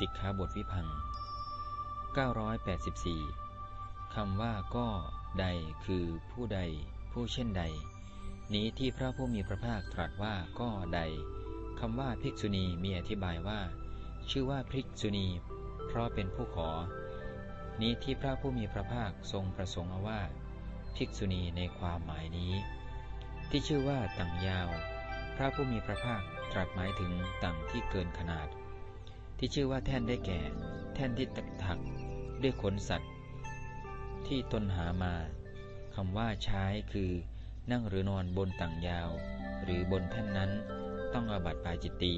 สิกขาบทวิพัง 984 คำว่าก็ใดคือผู้ใด ผู้เช่นใด นี้ที่พระผู้มีพระภาคตรัสว่าก็ใด คำว่าภิกษุณีมีอธิบายว่า ชื่อว่าภิกษุณี เพราะเป็นผู้ขอ นี้ที่พระผู้มีพระภาคทรงประสงค์เอาว่า ภิกษุณีในความหมายนี้ ที่ชื่อว่าต่างยาว พระผู้มีพระภาคตรัสหมายถึงต่างที่เกินขนาด ที่ชื่อว่าแท่นได้แก่ แท่นที่ตักถักด้วยขนสัตว์ ที่ตนหามาคำว่าใช้คือนั่งหรือนอนบนต่างยาว หรือบนแท่นนั้นต้องอาบัติปาจิตตี